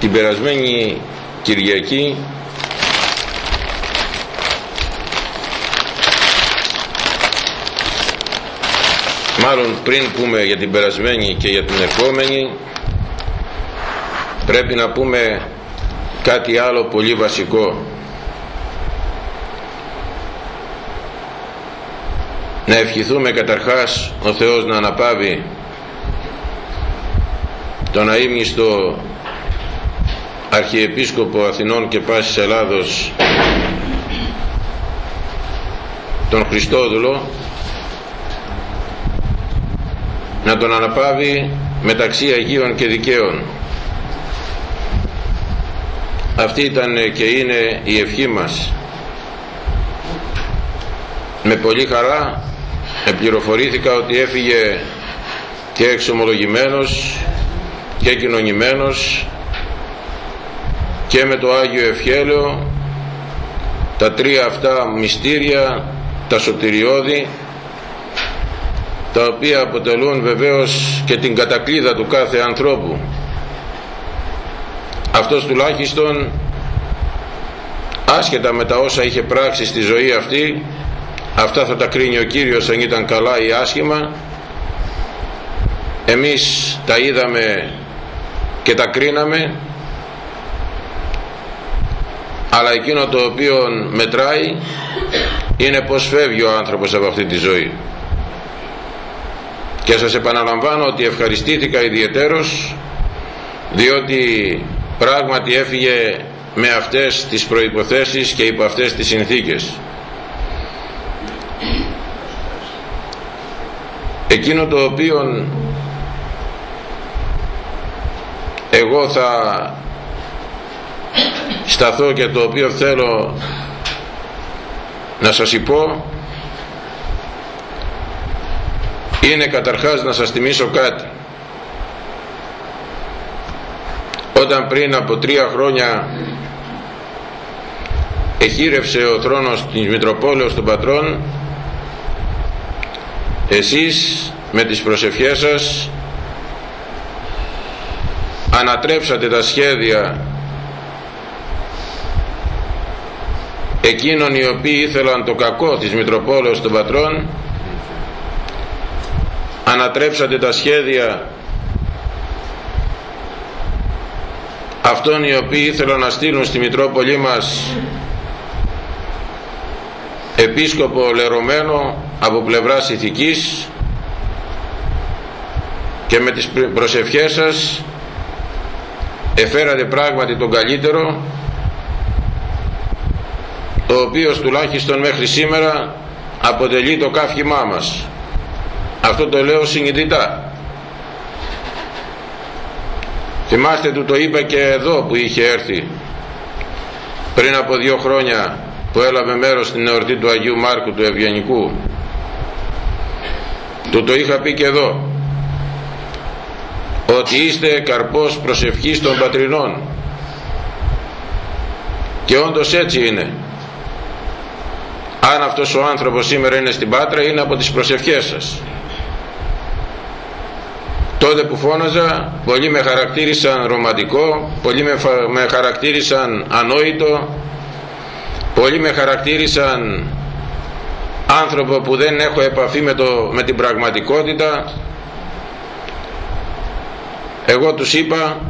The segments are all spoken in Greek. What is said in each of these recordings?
την περασμένη Κυριακή. Μάλλον πριν πούμε για την περασμένη και για την επόμενη πρέπει να πούμε κάτι άλλο πολύ βασικό. Να ευχηθούμε καταρχάς ο Θεός να αναπάβει τον αείμνηστο Αρχιεπίσκοπο Αθηνών και Πάσης Ελλάδος τον Χριστόδουλο να τον αναπάβει μεταξύ Αγίων και Δικαίων. Αυτή ήταν και είναι η ευχή μας. Με πολύ χαρά επληροφορήθηκα ότι έφυγε και εξομολογημένος και κοινωνημένος και με το Άγιο Ευχέλαιο τα τρία αυτά μυστήρια τα σωτηριώδη τα οποία αποτελούν βεβαίως και την κατακλίδα του κάθε ανθρώπου. Αυτός τουλάχιστον άσχετα με τα όσα είχε πράξει στη ζωή αυτή αυτά θα τα κρίνει ο Κύριος αν ήταν καλά ή άσχημα. Εμείς τα είδαμε και τα κρίναμε αλλά εκείνο το οποίο μετράει είναι πως φεύγει ο άνθρωπος από αυτή τη ζωή. Και σας επαναλαμβάνω ότι ευχαριστήθηκα ιδιαιτέρως διότι πράγματι έφυγε με αυτές τις προϋποθέσεις και υπό αυτές τις συνθήκες. Εκείνο το οποίο εγώ θα σταθώ και το οποίο θέλω να σας υπώ είναι καταρχάς να σας θυμίσω κάτι. Όταν πριν από τρία χρόνια εχείρευσε ο θρόνος της Μητροπόλεως των Πατρών εσείς με τις προσευχές σας ανατρέψατε τα σχέδια εκείνων οι οποίοι ήθελαν το κακό της Μητροπόλεως των Πατρών ανατρέψατε τα σχέδια αυτών οι οποίοι ήθελαν να στείλουν στη Μητρόπολη μας επίσκοπο λερωμένο από πλευράς ηθικής και με τις προσευχές σας εφέρατε πράγματι τον καλύτερο το οποίο τουλάχιστον μέχρι σήμερα αποτελεί το κάφημά μας. Αυτό το λέω συνειδητά θυμάστε του το είπα και εδώ που είχε έρθει πριν από δύο χρόνια που έλαβε μέρος στην εορτή του Αγίου Μάρκου του Ευγενικού. Του το είχα πει και εδώ ότι είστε καρπός προσευχής των πατρινών. Και όντως έτσι είναι αν αυτός ο άνθρωπος σήμερα είναι στην Πάτρα είναι από τις προσευχές σας. Τότε που φώναζα πολλοί με χαρακτήρισαν ρομαντικό πολλοί με, με χαρακτήρισαν ανόητο πολλοί με χαρακτήρισαν άνθρωπο που δεν έχω επαφή με, το, με την πραγματικότητα. Εγώ τους είπα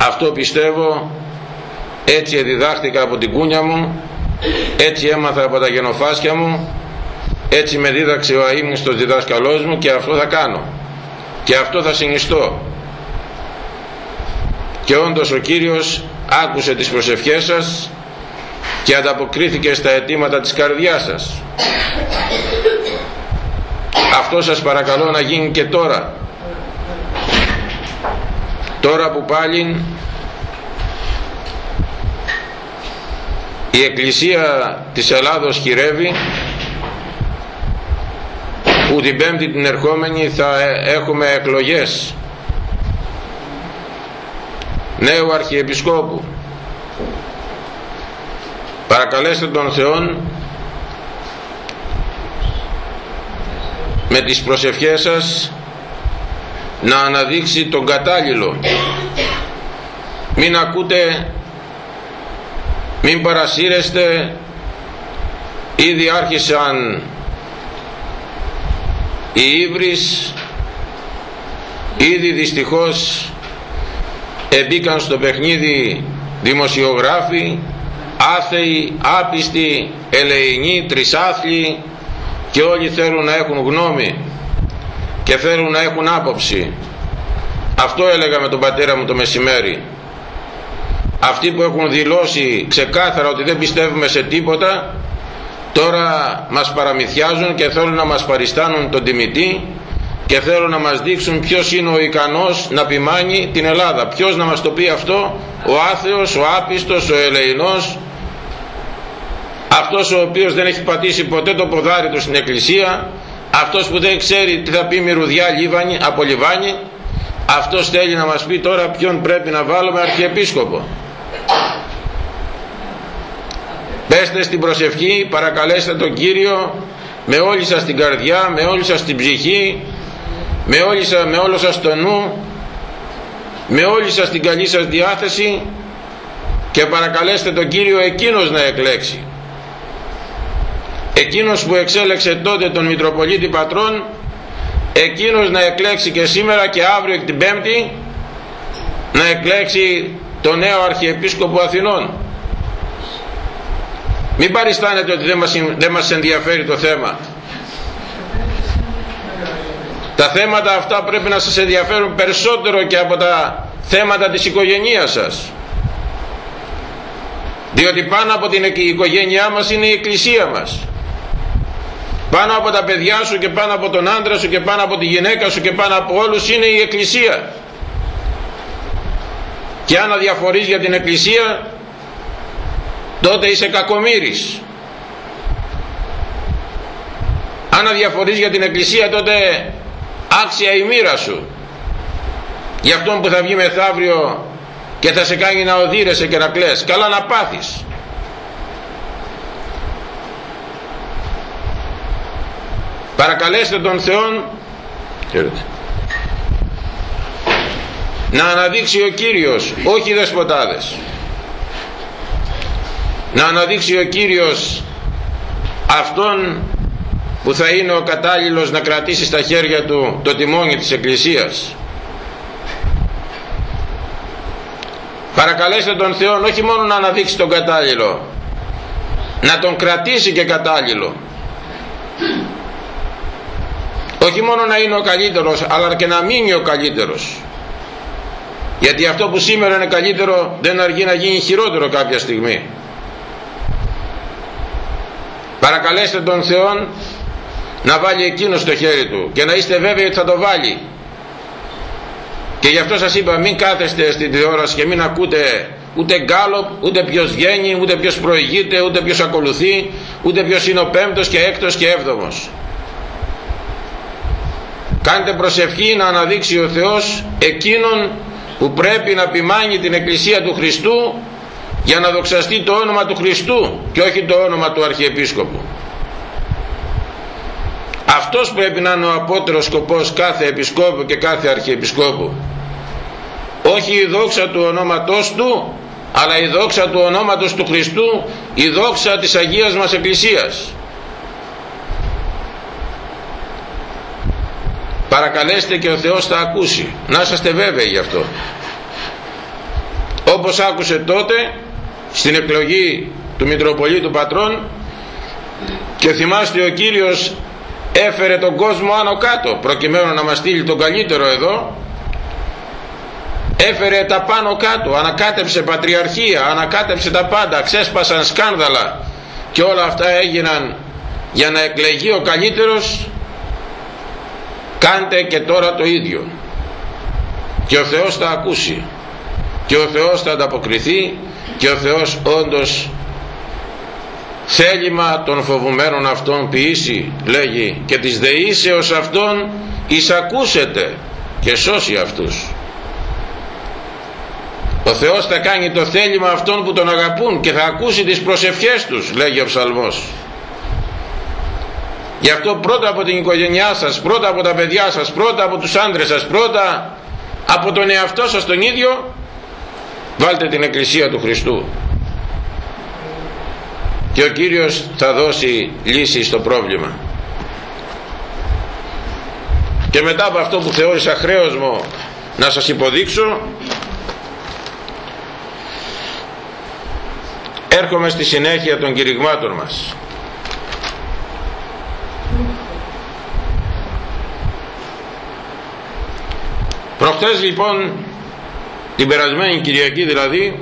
αυτό πιστεύω έτσι διδάχτηκα από την κούνια μου έτσι έμαθα από τα γενοφάσκια μου έτσι με δίδαξε ο αείμνηστος διδάσκαλός μου και αυτό θα κάνω. Και αυτό θα συνιστώ. Και όντως ο Κύριος άκουσε τις προσευχές σας και ανταποκρίθηκε στα αιτήματα της καρδιάς σας. Αυτό σας παρακαλώ να γίνει και τώρα. Τώρα που πάλι η Εκκλησία της Ελλάδος χειρεύει που την πέμπτη την ερχόμενη θα έχουμε εκλογές. Νέου Αρχιεπισκόπου. Παρακαλέστε τον Θεόν με τις προσευχές σας να αναδείξει τον κατάλληλο. Μην ακούτε μην παρασύρεστε. Ήδη άρχισαν οι ύβρις. Ήδη δυστυχώς εμπήκαν στο παιχνίδι δημοσιογράφοι άθεοι, άπιστοι, ελεηνοί, τρισάθλοι και όλοι θέλουν να έχουν γνώμη και θέλουν να έχουν άποψη. Αυτό έλεγα με τον πατέρα μου το μεσημέρι αυτοί που έχουν δηλώσει ξεκάθαρα ότι δεν πιστεύουμε σε τίποτα τώρα μας παραμυθιάζουν και θέλουν να μας παριστάνουν τον τιμητή και θέλουν να μας δείξουν ποιος είναι ο ικανός να πειμάνει την Ελλάδα. Ποιος να μας το πει αυτό; Ο άθεος, ο άπιστος, ο ελεηνός. Αυτός ο οποίος δεν έχει πατήσει ποτέ το ποδάρι του στην εκκλησία. Αυτός που δεν ξέρει τι θα πει μυρουδιά λίβανη, από λιβάνι αυτός θέλει να μας πει τώρα ποιον πρέπει να βάλουμε αρχιεπίσκοπο πέστε στην προσευχή παρακαλέστε τον Κύριο με όλη σας την καρδιά με όλη σας την ψυχή με, όλη σας, με όλο σας το νου με όλη σας την καλή σας διάθεση και παρακαλέστε τον Κύριο εκείνος να εκλέξει. Εκείνος που εξέλεξε τότε τον Μητροπολίτη Πατρών εκείνος να εκλέξει και σήμερα και αύριο και την Πέμπτη να εκλέξει το νέο Αρχιεπίσκοπο Αθηνών μην παριστάνετε ότι δεν μας, δεν μας ενδιαφέρει το θέμα. Τα θέματα αυτά πρέπει να σας ενδιαφέρουν περισσότερο και από τα θέματα της οικογένειάς σας. Διότι πάνω από την οικογένειά μας είναι η εκκλησία μας. Πάνω από τα παιδιά σου και πάνω από τον άντρα σου και πάνω από τη γυναίκα σου και πάνω από όλους είναι η εκκλησία. Και αν αδιαφορείς για την εκκλησία τότε είσαι κακομύρης αν αδιαφορείς για την εκκλησία τότε άξια η μοίρα σου. Για αυτόν που θα βγει μεθαύριο και θα σε κάνει να οδύρεσαι και να κλαις. Καλά να πάθεις. Παρακαλέστε τον Θεόν να αναδείξει ο Κύριος όχι οι δεσποτάδες να αναδείξει ο Κύριος αυτόν που θα είναι ο κατάλληλος να κρατήσει στα χέρια του το τιμόνι της Εκκλησίας. Παρακαλέστε τον Θεό όχι μόνο να αναδείξει τον κατάλληλο να τον κρατήσει και κατάλληλο. Όχι μόνο να είναι ο καλύτερος αλλά και να μείνει ο καλύτερος. Γιατί αυτό που σήμερα είναι καλύτερο δεν αργεί να γίνει χειρότερο κάποια στιγμή παρακαλέστε τον Θεό να βάλει εκείνο στο χέρι του και να είστε βέβαιοι ότι θα το βάλει και γι' αυτό σας είπα μην κάθεστε στην τηλεόραση και μην ακούτε ούτε γκάλοπ, ούτε ποιος βγαίνει, ούτε ποιος προηγείται, ούτε ποιος ακολουθεί, ούτε ποιος είναι ο πέμπτος και έκτος και έβδομος. Κάντε προσευχή να αναδείξει ο Θεός εκείνον που πρέπει να ποιμάνει την Εκκλησία του Χριστού για να δοξαστεί το όνομα του Χριστού και όχι το όνομα του Αρχιεπίσκοπου. Αυτός πρέπει να είναι ο απότερος σκοπός κάθε επισκόπου και κάθε αρχιεπισκόπου. Όχι η δόξα του ονόματός του, αλλά η δόξα του ονόματος του Χριστού, η δόξα της Αγίας μας Εκκλησίας. Παρακαλέστε και ο Θεός θα ακούσει. Να είσαστε βέβαιοι γι' αυτό. Όπως άκουσε τότε στην εκλογή του Μητροπολίτου Πατρών και θυμάστε ο Κύριος έφερε τον κόσμο άνω κάτω προκειμένου να μας στείλει τον καλύτερο εδώ έφερε τα πάνω κάτω ανακάτεψε πατριαρχία ανακάτεψε τα πάντα ξέσπασαν σκάνδαλα και όλα αυτά έγιναν για να εκλεγεί ο καλύτερος. Κάντε και τώρα το ίδιο. Και ο Θεός θα ακούσει και ο Θεός θα ανταποκριθεί και ο Θεός όντως θέλημα των φοβουμένων αυτών ποιήσει λέγει και της δεήσεως αυτών εισακούσετε και σώσει αυτούς. Ο Θεός θα κάνει το θέλημα αυτών που τον αγαπούν και θα ακούσει τις προσευχές τους λέγει ο ψαλμός. Γι' αυτό πρώτα από την οικογένειά σας πρώτα από τα παιδιά σας πρώτα από τους άντρες σας πρώτα από τον εαυτό σας τον ίδιο βάλτε την Εκκλησία του Χριστού. Και ο Κύριος θα δώσει λύση στο πρόβλημα. Και μετά από αυτό που θεώρησα χρέος μου να σας υποδείξω έρχομαι στη συνέχεια των κηρυγμάτων μας. Προχτές λοιπόν την περασμένη Κυριακή δηλαδή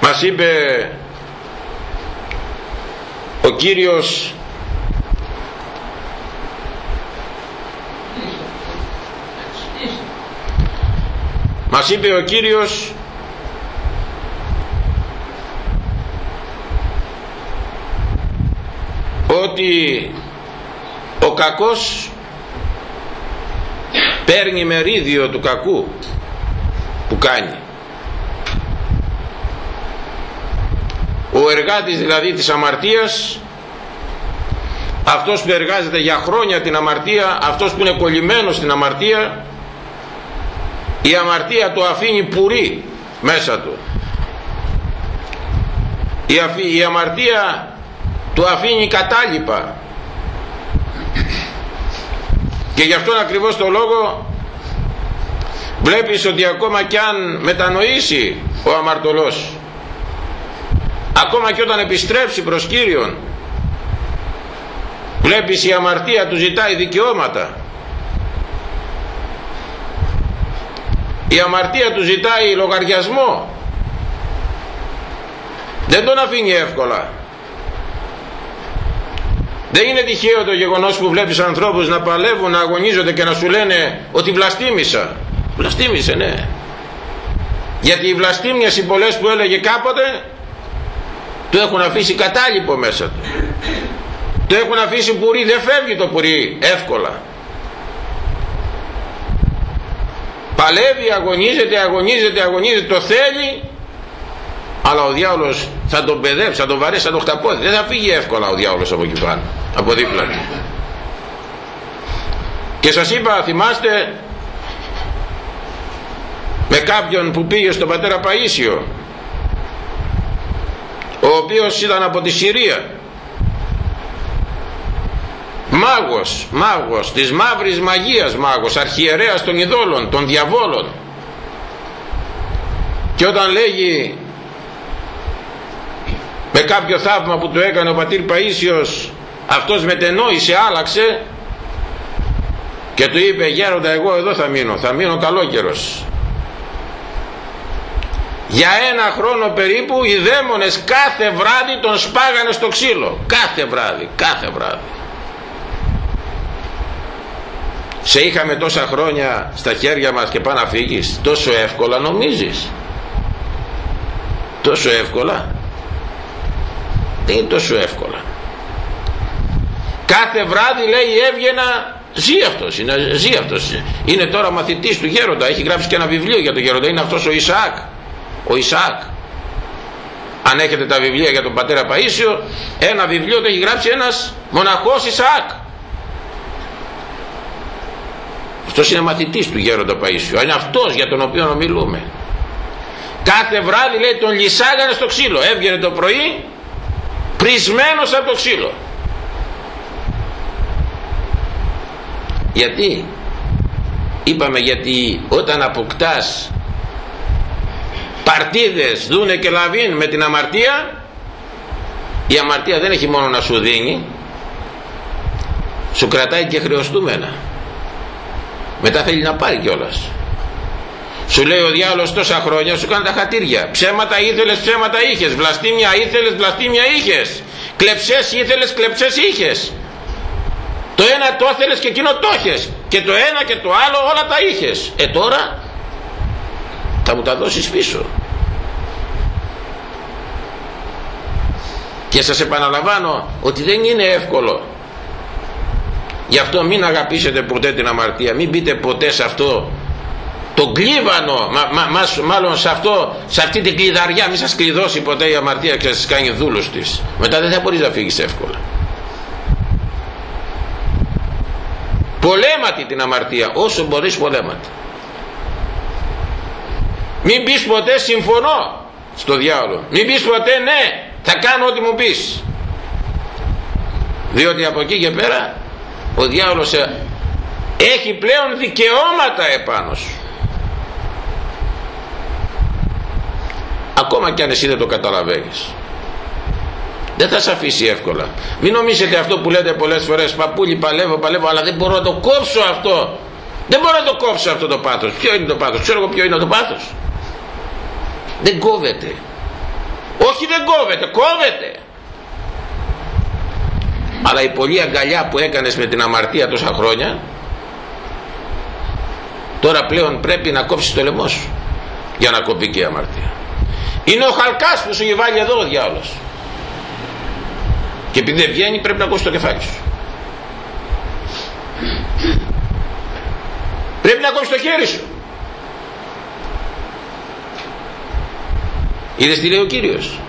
μας είπε ο Κύριος μας είπε ο Κύριος ότι ο κακός παίρνει μερίδιο του κακού που κάνει. Ο εργάτης δηλαδή της αμαρτίας αυτός που εργάζεται για χρόνια την αμαρτία αυτός που είναι κολλημένος στην αμαρτία η αμαρτία του αφήνει πουρί μέσα του. Η, η αμαρτία του αφήνει κατάλοιπα και γι' αυτόν ακριβώς το λόγο βλέπεις ότι ακόμα κι αν μετανοήσει ο αμαρτωλός ακόμα και όταν επιστρέψει προς Κύριον βλέπεις η αμαρτία του ζητάει δικαιώματα. Η αμαρτία του ζητάει λογαριασμό. Δεν τον αφήνει εύκολα δεν είναι τυχαίο το γεγονός που βλέπεις ανθρώπους να παλεύουν, να αγωνίζονται και να σου λένε ότι βλαστήμησα. Βλαστήμησε, ναι. Γιατί οι βλαστήμιες οι πολλές που έλεγε κάποτε του έχουν αφήσει κατάλοιπο μέσα του. Το έχουν αφήσει πουρί, δεν φεύγει το πουρί εύκολα. Παλεύει, αγωνίζεται, αγωνίζεται, αγωνίζεται, το θέλει αλλά ο διάολος θα τον παιδεύσει, θα τον βαρέσει, θα τον χταπώσει. Δεν θα φύγει εύκολα ο διάολος από εκεί πάνω, από δίπλα του. Και σας είπα, θυμάστε, με κάποιον που πήγε στον πατέρα Παΐσιο, ο οποίος ήταν από τη Συρία, μάγος, μάγος, της μαύρης μαγείας μάγος, αρχιερέας των ειδόλων, των διαβόλων. Και όταν λέγει με κάποιο θαύμα που του έκανε ο πατήρ Παΐσιος αυτός μετενόησε άλλαξε και του είπε γέροντα εγώ εδώ θα μείνω θα μείνω καλόκαιρος για ένα χρόνο περίπου οι δαίμονες κάθε βράδυ τον σπάγανε στο ξύλο. Κάθε βράδυ κάθε βράδυ. Σε είχαμε τόσα χρόνια στα χέρια μας και πάνε να φύγεις τόσο εύκολα νομίζεις. Τόσο εύκολα. Δεν είναι τόσο εύκολα; Κάθε βράδυ λέει έβγαινα ζει αυτός, είναι, ζει αυτός. Είναι τώρα μαθητής του γέροντα έχει γράψει και ένα βιβλίο για τον γέροντα είναι αυτός ο Ισαάκ. Ο Ισαάκ. Αν έχετε τα βιβλία για τον πατέρα Παΐσιο ένα βιβλίο το έχει γράψει ένας μοναχός Ισαάκ. Αυτός είναι μαθητής του γέροντα Παΐσιο είναι αυτός για τον οποίο μιλούμε κάθε βράδυ λέει τον λυσάγανε στο ξύλο. Έβγαινε το πρωί πρισμένος από το ξύλο γιατί; Είπαμε γιατί όταν αποκτάς παρτίδες δούνε και λαβίν με την αμαρτία η αμαρτία δεν έχει μόνο να σου δίνει σου κρατάει και χρεωστούμενα μετά θέλει να πάρει κιόλας σου λέει ο διάολος τόσα χρόνια σου κάνει τα χατήρια. Ψέματα ήθελες, ψέματα είχες. Βλαστήμια ήθελες, βλαστήμια είχες. Κλεψές ήθελες, κλεψές είχες. Το ένα το ήθελες και εκείνο το είχες. Και το ένα και το άλλο όλα τα είχες. Ε τώρα θα μου τα δώσεις πίσω. Και σας επαναλαμβάνω ότι δεν είναι εύκολο. Γι' αυτό μην αγαπήσετε ποτέ την αμαρτία. Μην μπείτε ποτέ σε αυτό τον κλίβανο μάλλον σε, αυτό, σε αυτή την κλειδαριά μην σας κλειδώσει ποτέ η αμαρτία και σας κάνει δούλους της μετά δεν θα μπορείς να φύγεις εύκολα πολέματι την αμαρτία όσο μπορείς πολέματι μην πεις ποτέ συμφωνώ στο διάολο. Μην πεις ποτέ ναι θα κάνω ό,τι μου πεις. Διότι από εκεί και πέρα ο διάολος έχει πλέον δικαιώματα επάνω σου. Ακόμα κι αν εσύ δεν το καταλαβαίνεις δεν θα σε αφήσει εύκολα. Μην νομίζετε αυτό που λέτε πολλές φορές παππούλη παλεύω παλεύω αλλά δεν μπορώ να το κόψω αυτό. Δεν μπορώ να το κόψω αυτό το πάθος. Ποιο είναι το πάθος; Ξέρω εγώ ποιο είναι το πάθος. Δεν κόβεται. Όχι δεν κόβεται κόβεται. Αλλά η πολλή αγκαλιά που έκανες με την αμαρτία τόσα χρόνια τώρα πλέον πρέπει να κόψεις το λαιμό σου για να κοπεί και η αμαρτία. Είναι ο χαλκάς που σου έχει βάλει εδώ ο διάολος και επειδή δεν βγαίνει πρέπει να κόψεις το κεφάλι σου. Πρέπει να κόψεις το χέρι σου. Είδες τι λέει ο Κύριος;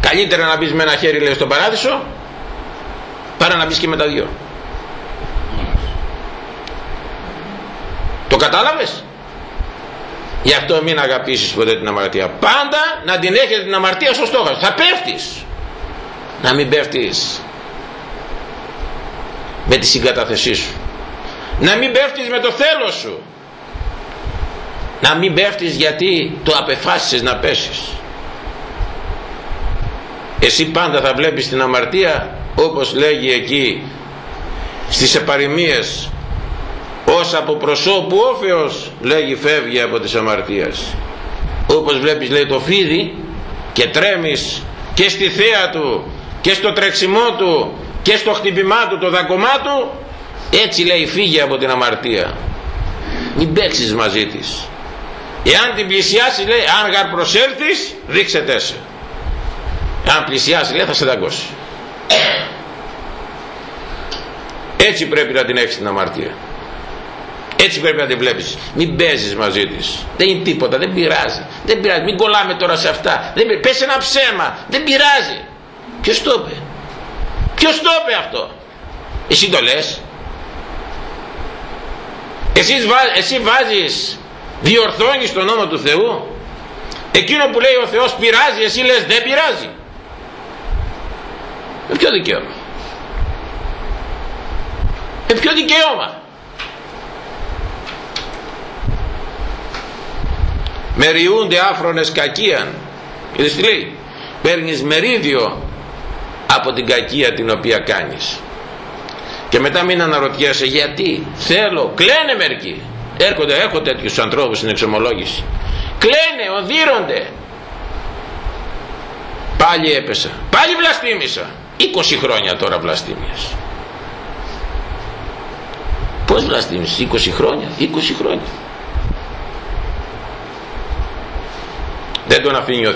Καλύτερα να μπεις με ένα χέρι λέει στον παράδεισο παρά να μπεις και με τα δυο. Το κατάλαβες; Γι' αυτό μην αγαπήσεις ποτέ την αμαρτία. Πάντα να την έχετε την αμαρτία στο στόχο θα πέφτεις να μην πέφτεις. Με τη συγκαταθεσή σου. Να μην πέφτεις με το θέλω σου. Να μην πέφτεις γιατί το απεφάσισες να πέσεις. Εσύ πάντα θα βλέπεις την αμαρτία όπως λέγει εκεί στις επαρημίες. Ως από προσώπου όφεος λέγει φεύγει από τις αμαρτίες όπως βλέπεις λέει το φίδι και τρέμεις και στη θέα του και στο τρεξιμό του και στο χτυπημά του το δακωμά του έτσι λέει φύγει από την αμαρτία. Μην παίξεις μαζί της. Εάν την πλησιάσεις λέει αν γαρ προσέλθεις ρίξε τέσσερα αν πλησιάσεις λέει θα σε δαγκώσει έτσι πρέπει να την έχεις την αμαρτία. Έτσι πρέπει να την βλέπεις. Μην παίζεις μαζί της. Δεν είναι τίποτα δεν πειράζει. Δεν πειράζει. Μην κολλάμε τώρα σε αυτά. Δεν πειράζει. πες ένα ψέμα. Δεν πειράζει ποιος το είπε; Ποιος το είπε αυτό; Εσύ το λες. Εσύ, εσύ βάζεις διορθώνεις τον νόμο του Θεού. Εκείνο που λέει ο Θεός πειράζει εσύ λες δεν πειράζει. Με ποιο δικαίωμα; Με ποιο δικαίωμα; Μεριούνται άφρονες κακίαν. Είδες τι λέει; Παίρνεις μερίδιο από την κακία την οποία κάνεις. Και μετά μην αναρωτιέσαι γιατί θέλω κλαίνε μερικοί. Έρχονται έχω τέτοιους ανθρώπους στην εξομολόγηση. Κλαίνε οδύρονται. Πάλι έπεσα. Πάλι βλαστήμησα. 20 χρόνια τώρα βλαστήμιας. Πως βλαστήμησες 20 χρόνια 20 χρόνια. Δεν τον αφήνει ο,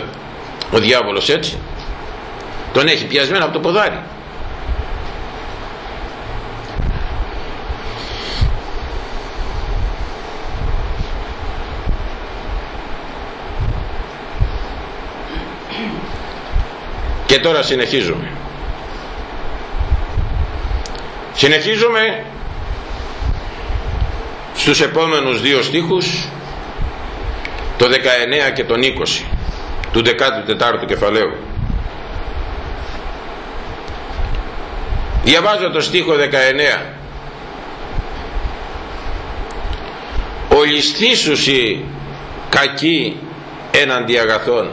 ο διάβολος έτσι τον έχει πιασμένο από το ποδάρι. Και τώρα συνεχίζουμε. Συνεχίζουμε στους επόμενους δύο στίχους το 19 και τον 20 του 14ου κεφαλαίου διαβάζω το στίχο 19 ολισθήσουσι κακή έναντι αγαθών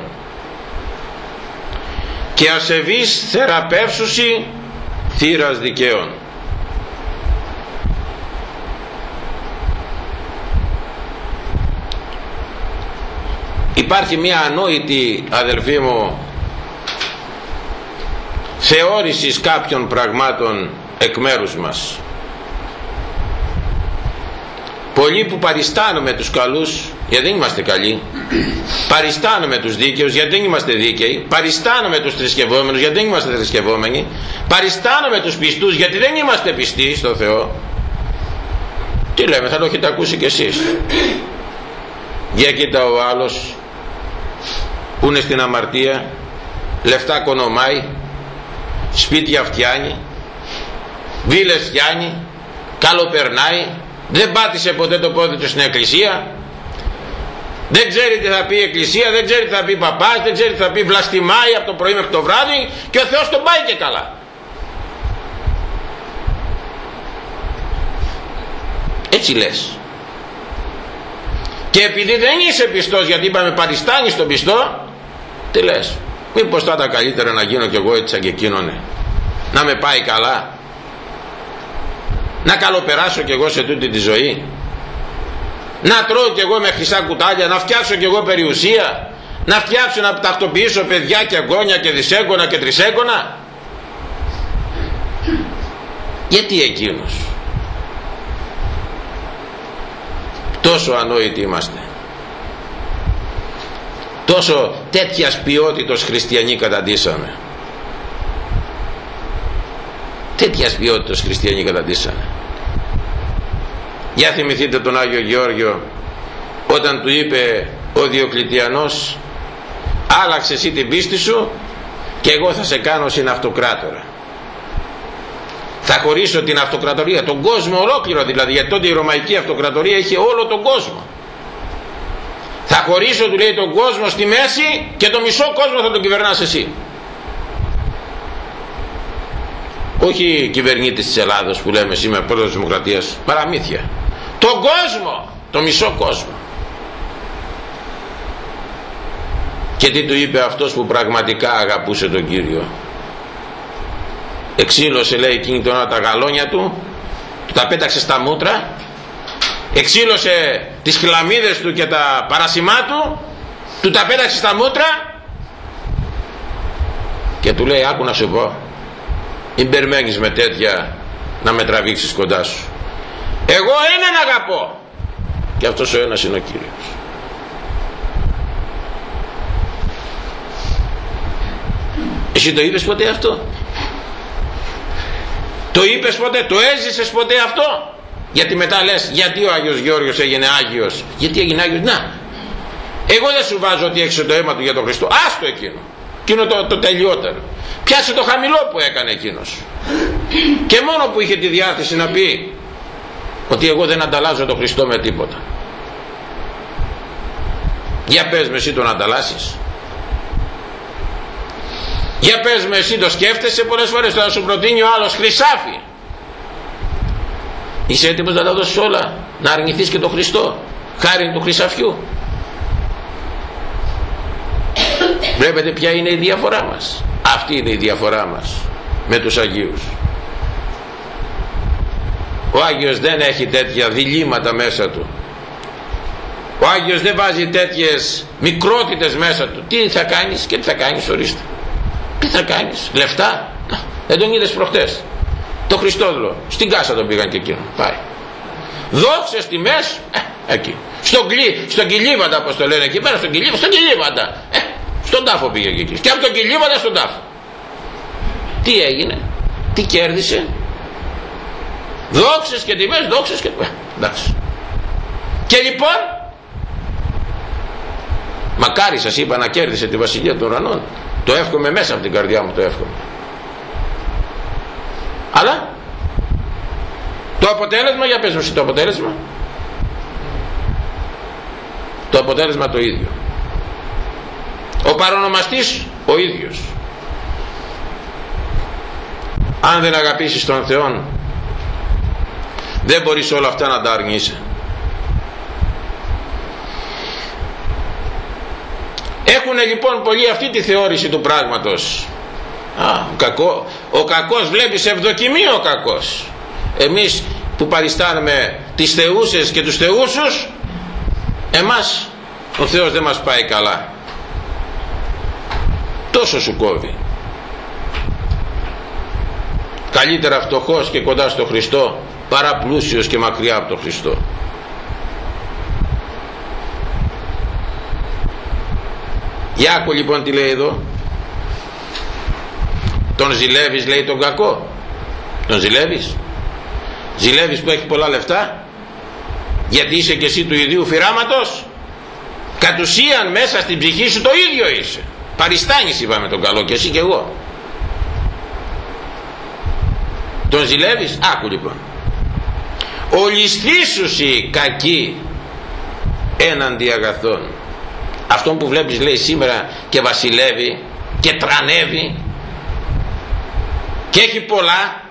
και ασεβείς θεραπεύσουσι θύρας δικαίων υπάρχει μια ανόητη αδελφοί μου θεώρησης κάποιων πραγμάτων εκ μέρους μας. Πολλοί που παριστάνουμε τους καλούς γιατί δεν είμαστε καλοί παριστάνουμε τους δίκαιους γιατί δεν είμαστε δίκαιοι παριστάνουμε τους θρησκευόμενους γιατί δεν είμαστε θρησκευόμενοι παριστάνουμε τους πιστούς γιατί δεν είμαστε πιστοί στο Θεό. Τι λέμε θα το έχετε ακούσει κι εσείς. Για κοίτα ο άλλος που είναι στην αμαρτία λεφτά κονομάει σπίτια φτιάνει βίλες φτιάνει καλοπερνάει δεν πάτησε ποτέ το πόδι του στην εκκλησία. Δεν ξέρει τι θα πει η εκκλησία δεν ξέρει τι θα πει παπάς δεν ξέρει τι θα πει βλαστημάει από το πρωί μέχρι το βράδυ και ο Θεός τον πάει και καλά. Έτσι λες. Και επειδή δεν είσαι πιστός γιατί είπαμε παριστάνεις τον πιστό τι λες; Μήπως θα ήταν καλύτερα να γίνω κι εγώ έτσι σαν και εκείνον να με πάει καλά. Να καλοπεράσω κι εγώ σε τούτη τη ζωή. Να τρώω κι εγώ με χρυσά κουτάλια να φτιάξω κι εγώ περιουσία. Να φτιάξω να τακτοποιήσω παιδιά και γόνια και δυσέγγωνα και τρισέγγωνα γιατί εκείνος; Τόσο ανόητοι είμαστε τόσο τέτοιας ποιότητος χριστιανοί καταντήσαμε τέτοιας ποιότητος χριστιανοί καταντήσαμε για θυμηθείτε τον Άγιο Γεώργιο όταν του είπε ο Διοκλητιανός άλλαξε εσύ την πίστη σου και εγώ θα σε κάνω συναυτοκράτορα θα χωρίσω την αυτοκρατορία τον κόσμο ολόκληρο δηλαδή γιατί τότε η Ρωμαϊκή Αυτοκρατορία είχε όλο τον κόσμο θα χωρίσω του λέει τον κόσμο στη μέση και το μισό κόσμο θα τον κυβερνάς εσύ. Όχι κυβερνήτης της Ελλάδος που λέμε σήμερα πρώτος της Δημοκρατίας παραμύθια τον κόσμο το μισό κόσμο. Και τι του είπε αυτός που πραγματικά αγαπούσε τον Κύριο. Εξήλωσε λέει εκείνη τον ώρα τα γαλόνια του του τα πέταξε στα μούτρα εξήλωσε τις χλαμίδες του και τα παρασημά του του τα πέταξε στα μούτρα και του λέει άκου να σου πω μην περιμένεις με τέτοια να με τραβήξεις κοντά σου. Εγώ έναν αγαπώ και αυτός ο ένας είναι ο Κύριος. Εσύ το είπες ποτέ αυτό; Το είπες ποτέ, το έζησες ποτέ αυτό; Γιατί μετά λες γιατί ο Άγιος Γεώργιος έγινε Άγιος γιατί έγινε Άγιος να. Εγώ δεν σου βάζω ότι έξω το αίμα του για τον Χριστό. Άστο εκείνο. Εκείνο το, το τελειότερο. Πιάσε το χαμηλό που έκανε εκείνος. Και μόνο που είχε τη διάθεση να πει ότι εγώ δεν ανταλλάζω τον Χριστό με τίποτα. Για πες με εσύ τον ανταλλάσσεις. Για πες με εσύ το σκέφτεσαι πολλές φορές. Θα σου προτείνει ο άλλος χρυσάφι είσαι έτοιμος να τα δώσεις όλα να αρνηθείς και τον Χριστό. Χάρη του χρυσαφιού. Βλέπετε ποια είναι η διαφορά μας. Αυτή είναι η διαφορά μας με τους Αγίους. Ο Άγιος δεν έχει τέτοια διλήμματα μέσα του. Ο Άγιος δεν βάζει τέτοιες μικρότητες μέσα του. Τι θα κάνεις και τι θα κάνεις ορίστε. Τι θα κάνεις λεφτά. Δεν τον είδες προχτές το Χριστόδουλο. Στην κάσα τον πήγαν και εκείνο. Πάει. Δόξες τιμές ε, εκεί. Στον, κλί, στον Κιλίβαντα πως το λένε εκεί πέρα στον Κιλίβαντα στον Κιλίβαντα ε, στον τάφο πήγε εκεί και από τον Κιλίβαντα στον τάφο. Τι έγινε τι κέρδισε. Δόξες και τιμές δόξες και ε, εντάξει. Και λοιπόν μακάρι σας είπα να κέρδισε τη βασιλεία των ουρανών. Το εύχομαι μέσα από την καρδιά μου το εύχομαι αλλά το αποτέλεσμα για πες μου το αποτέλεσμα. Το αποτέλεσμα το ίδιο. Ο παρονομαστής ο ίδιος. Αν δεν αγαπήσεις τον Θεό δεν μπορείς όλα αυτά να τα αρνείσαι. Έχουν λοιπόν πολλοί αυτή τη θεώρηση του πράγματος. Α, ο, κακό, ο κακός βλέπεις σε ευδοκιμή ο κακός. Εμείς που παριστάνουμε τις θεούσες και τους θεούσους εμάς ο Θεός δεν μας πάει καλά. Τόσο σου κόβει. Καλύτερα φτωχός και κοντά στο Χριστό παρά πλούσιος και μακριά από τον Χριστό. Για άκου λοιπόν τι λέει εδώ; Τον ζηλεύεις λέει τον κακό; Τον ζηλεύεις; Ζηλεύεις που έχει πολλά λεφτά; Γιατί είσαι και εσύ του ιδίου φυράματος; Κατ' ουσίαν μέσα στην ψυχή σου το ίδιο είσαι. Παριστάνεις είπαμε τον καλό και εσύ και εγώ. Τον ζηλεύεις; Άκου λοιπόν. Ο κακή έναντι αγαθών αυτόν που βλέπεις λέει σήμερα και βασιλεύει και τρανεύει και έχει πολλά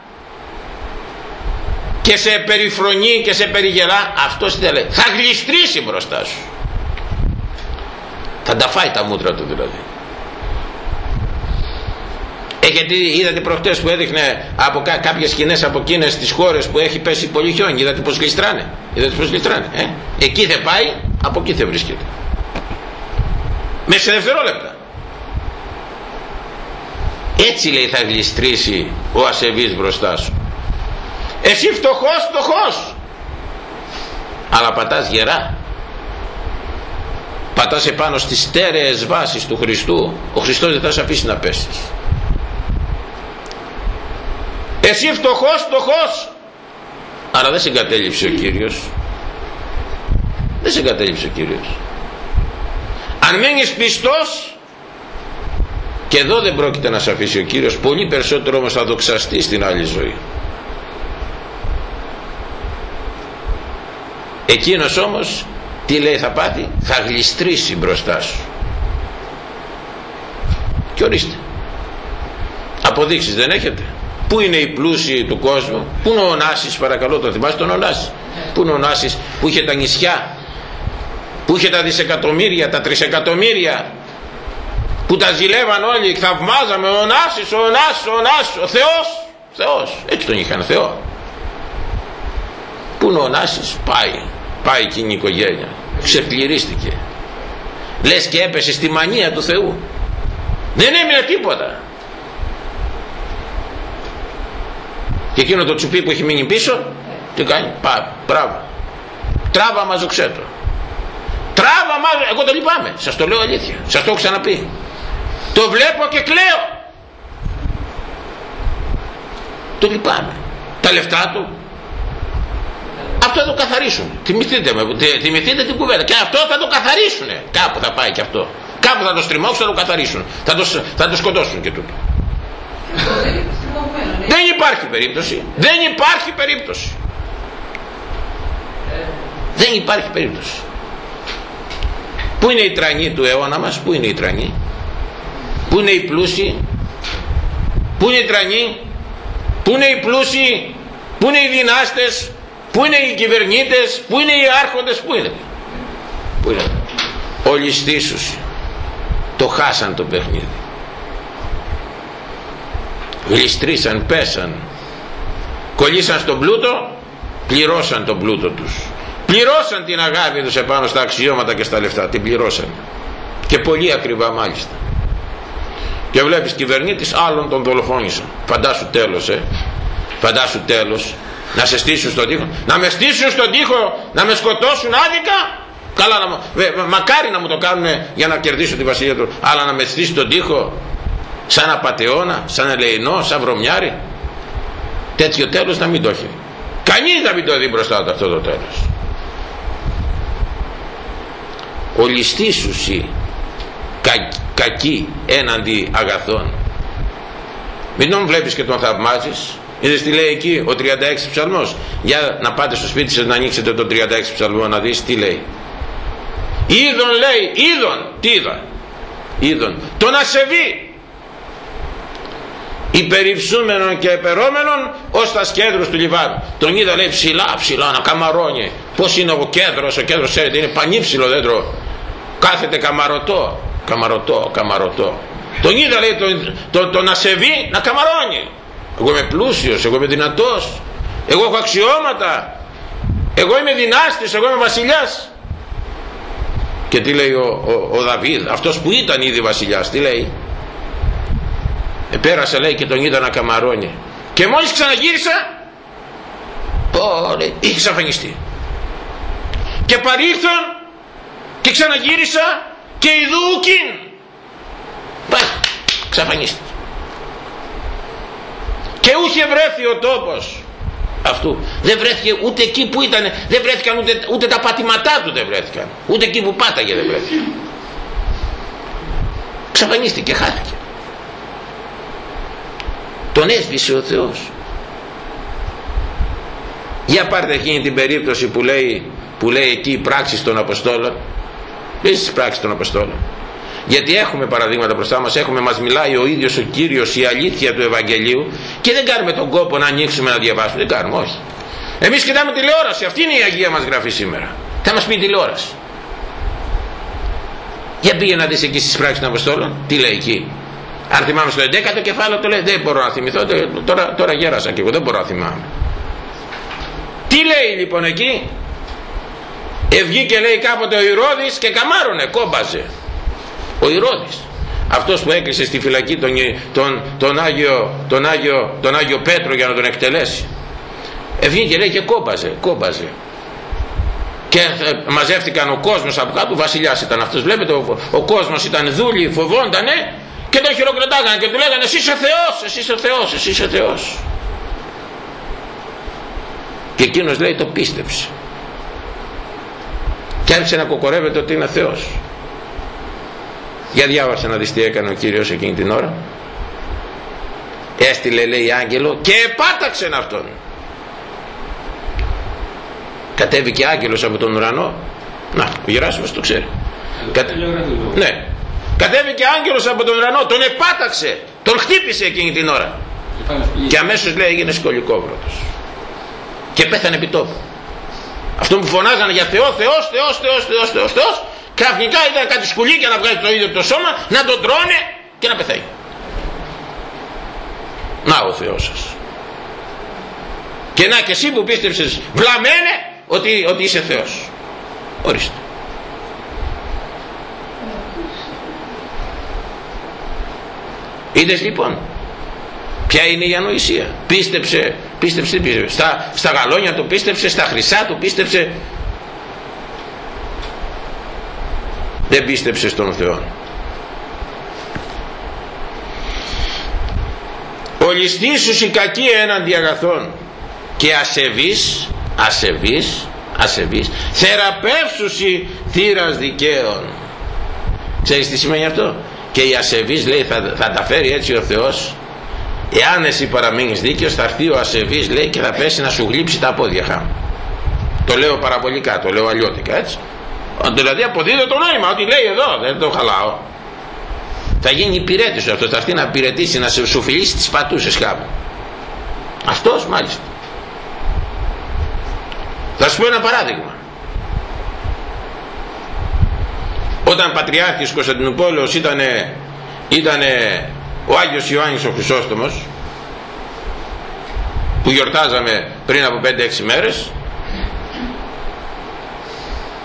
και σε περιφρονεί και σε περιγελά αυτός τι λέει θα γλιστρήσει μπροστά σου θα τα φάει τα μούτρα του δηλαδή Έχετε είδατε προχτές που έδειχνε από κά, κάποιες σκηνές από εκείνες τις χώρες που έχει πέσει πολύ χιόνι. Είδατε πως γλιστράνε. Είδατε πως γλιστράνε. Ε; Εκεί θα πάει, από εκεί θα βρίσκεται. Μέσα σε δευτερόλεπτα. Έτσι λέει θα γλιστρήσει ο ασεβής μπροστά σου. Εσύ φτωχός, φτωχός. Αλλά πατάς γερά. Πατάς επάνω στις στέρεες βάσεις του Χριστού. Ο Χριστός δεν θα σε αφήσει να πέσεις εσύ φτωχός φτωχός αλλά δεν σε εγκατέλειψε ο Κύριος δεν σε εγκατέλειψε ο Κύριος αν μένεις πιστός και εδώ δεν πρόκειται να σε αφήσει ο Κύριος. Πολύ περισσότερο όμως θα δοξαστεί στην άλλη ζωή. Εκείνος όμως τι λέει θα πάθει; Θα γλιστρήσει μπροστά σου. Και ορίστε. Αποδείξεις δεν έχετε; Πού είναι οι πλούσιοι του κόσμου, πού είναι ο Νάσης παρακαλώ το θυμάσαι τον Ωνάσης, πού είναι ο Νάσης που είχε τα νησιά, που είχε τα δισεκατομμύρια, τα τρισεκατομμύρια, που τα ζηλεύαν όλοι, θαυμάζαμε ο Νάσης, ο Νάσης, ο Νάσης, ο Θεός, Θεός, έτσι τον είχαν Θεό. Πού είναι ο Νάσης, πάει, πάει εκείνη η οικογένεια, ξεπληρίστηκε. Λες και έπεσε στη μανία του Θεού. Δεν έμεινε τίποτα. και εκείνο το τσουπί που έχει μείνει πίσω τι κάνει; Πά, μπράβο τράβα μαζοξέτο τράβα μαζο εγώ το λυπάμαι σας το λέω αλήθεια σας το έχω ξαναπεί το βλέπω και κλαίω. Το λυπάμαι. Τα λεφτά του. Αυτό θα το καθαρίσουν. Θυμηθείτε, με, θυμηθείτε την κουβέντα. Και αυτό θα το καθαρίσουν κάπου θα πάει και αυτό. Κάπου θα το στριμώξουν θα το καθαρίσουν. Θα το, θα το σκοτώσουν και τούτο. Δεν υπάρχει περίπτωση. Δεν υπάρχει περίπτωση. Δεν υπάρχει περίπτωση. Πού είναι η τρανή του αιώνα μας, πού είναι η τρανή, πού είναι οι πλούσιοι, πού είναι η τρανή, πού είναι οι πλούσιοι, πού είναι οι δυνάστες, πού είναι οι κυβερνήτες, πού είναι οι άρχοντες, πού είναι; Πού είναι; Όλοι στήσους το χάσαν το παιχνίδι. Γλιστρήσαν, πέσαν. Κολλήσαν στον πλούτο πληρώσαν τον πλούτο τους. Πληρώσαν την αγάπη τους επάνω στα αξιώματα και στα λεφτά. Την πληρώσαν. Και πολύ ακριβά μάλιστα και βλέπεις κυβερνήτης άλλων τον δολοφόνησαν. Φαντάσου τέλος ε. Φαντάσου τέλος. Να σε στήσουν στον τοίχο. Να με στήσουν στον τοίχο. Να με σκοτώσουν άδικα. Καλά να, μακάρι να μου το κάνουν για να κερδίσω τη βασιλεία του. Αλλά να με στήσει στον τοίχο. Σαν απατεώνα, σαν ελεηνό, σαν βρωμιάρι τέτοιο τέλος να μην το έχει. Κανείς να μην το δει μπροστά του αυτό το τέλος. Ολιστήσουσι κα, κακή έναντι αγαθών. Μην τον βλέπεις και τον θαυμάζεις. Είδες τι λέει εκεί ο 36 ψαλμός; Για να πάτε στο σπίτι σας να ανοίξετε τον 36 ψαλμό να δεις τι λέει. Είδον λέει είδον τι είδα; Είδον τον ασεβή υπερυψούμενων και επερώμενων ως τα σκέντρους του Λιβάνου τον είδα λέει ψηλά ψηλά να καμαρώνει. Πως είναι ο κέντρος ο κέντρος ξέρετε είναι πανύψηλο δέντρο. Κάθεται καμαρωτό καμαρωτό καμαρωτό τον είδα λέει τον, τον, τον ασεβή να καμαρώνει. Εγώ είμαι πλούσιος εγώ είμαι δυνατός. Εγώ έχω αξιώματα. Εγώ είμαι δυνάστης εγώ είμαι βασιλιάς. Και τι λέει ο, ο, ο Δαβίδ αυτός που ήταν ήδη βασιλιάς τι λέει; Επέρασε λέει και τον είδα να καμαρώνει. Και μόλις ξαναγύρισα Ωραία, είχε εξαφανιστεί. Και παρήλθον και ξαναγύρισα και ειδούκιν πάει εξαφανίστηκε και ούχε βρέθη ο τόπος αυτού. Δεν βρέθηκε ούτε εκεί που ήταν δεν βρέθηκαν ούτε, ούτε τα πατήματά του δεν βρέθηκαν. Ούτε εκεί που πάταγε δεν βρέθηκε εξαφανίστηκε χάθηκε. Τον έσβησε ο Θεός. Για πάρτε εκείνη την περίπτωση που λέει, που λέει εκεί οι πράξεις των Αποστόλων Μπείτε στις πράξεις των Αποστόλων. Γιατί έχουμε παραδείγματα μπροστά μας, έχουμε, μας μιλάει ο ίδιος ο Κύριος η αλήθεια του Ευαγγελίου και δεν κάνουμε τον κόπο να ανοίξουμε να διαβάσουμε, δεν κάνουμε, όχι. Εμείς κοιτάμε τηλεόραση, αυτή είναι η Αγία μας γραφή σήμερα. Θα μας πει τηλεόραση. Για πήγε να δεις εκεί στις πράξεις των Αποστόλων, τι λέει εκεί. Αν θυμάμαι στο 11ο κεφάλαιο το λέει, δεν μπορώ να θυμηθώ, τώρα, τώρα γέρασα και εγώ, δεν μπορώ να θυμάμαι. Τι λέει λοιπόν εκεί, Ευγήκε λέει κάποτε ο Ηρώδης και καμάρωνε, κόμπαζε. Ο Ηρώδης. Αυτός που έκλεισε στη φυλακή τον, τον, τον, Άγιο, τον, Άγιο, τον Άγιο Πέτρο για να τον εκτελέσει. Ευγήκε λέει και κόμπαζε, κόμπαζε. Και ε, μαζεύτηκαν ο κόσμος από κάτω, ο βασιλιάς ήταν αυτός. Βλέπετε ο, ο κόσμος ήταν δούλοι, φοβόντανε και τον χειροκροτάγανε και του λέγανε εσύ είσαι Θεός, εσύ είσαι Θεός, εσύ είσαι Θεός. Και εκείνος λέει το πίστεψε και άρχισε να κοκορεύεται ότι είναι Θεός. Για διάβασε να δεις τι έκανε ο Κύριος εκείνη την ώρα. Έστειλε λέει άγγελο και επάταξε αυτόν. Κατέβηκε άγγελος από τον ουρανό. Να ο Γεράσιμος το ξέρει. Κατε... ναι. Κατέβηκε άγγελος από τον ουρανό τον επάταξε τον χτύπησε εκείνη την ώρα. Και αμέσως λέει έγινε σκολικόβρωτος και πέθανε επί τόπου αυτό που φωνάζανε για Θεό, Θεός, Θεός, Θεός, Θεός, Θεός, Θεός, ξαφνικά ήταν κάτι σκουλίκια να βγάζει το ίδιο το σώμα, να τον τρώνε και να πεθαίνει. Να ο Θεός σας. Και να και εσύ που πίστεψες βλαμμένε ότι, ότι είσαι Θεός. Ορίστε. Είδες λοιπόν ποια είναι η ανοησία. Πίστεψε πίστεψε, πίστεψε. Στα, στα γαλόνια του πίστεψε, στα χρυσά του πίστεψε. Δεν πίστεψε στον Θεό. Ολιστήσους η κακή έναντι αγαθών και ασεβής, ασεβής, ασεβής, θεραπεύσουσι θύρας δικαίων. Ξέρεις τι σημαίνει αυτό; Και η ασεβής λέει θα, θα τα φέρει έτσι ο Θεός εάν εσύ παραμείνεις δίκαιος θα έρθει ο ασεβής λέει και θα πέσει να σου γλύψει τα πόδια. Χάμ το λέω παραβολικά το λέω αλλιώτικα έτσι. Δηλαδή αποδίδω το νόημα ότι λέει εδώ δεν το χαλάω. Θα γίνει υπηρέτης σου αυτό θα έρθει να υπηρετήσει να σου φιλήσει τις πατούσες κάπου. Αυτός μάλιστα. Θα σου πω ένα παράδειγμα. Όταν Πατριάρχης Κωνσταντινούπολεως ήταν ήτανε ο Άγιος Ιωάννης ο Χρυσόστομος που γιορτάζαμε πριν από 5-6 μέρες